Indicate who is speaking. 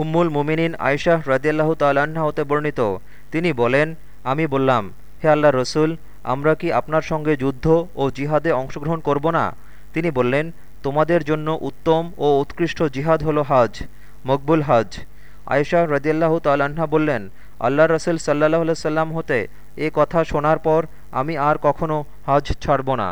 Speaker 1: উম্মুল মুমিনিন আয়শাহ রদিয়াল্লাহ তাল্লাহ্না হতে বর্ণিত। তিনি বলেন, আমি বললাম, হে আল্লাহ রসুল, আমরা কি আপনার সঙ্গে যুদ্ধ ও জিহাদে অংশগ্রহণ করব না? তিনি বললেন, তোমাদের জন্য উত্তম ও উৎকৃষ্ট জিহাদ হলো হাজ, মকবুল হাজ। আয়েশা রদিয়াল্লাহ তাল্লাহ্না বললেন আল্লাহ রসুল সাল্লাহ সাল্লাম হতে এ কথা শোনার পর আমি আর কখনও হজ ছাড়ব না।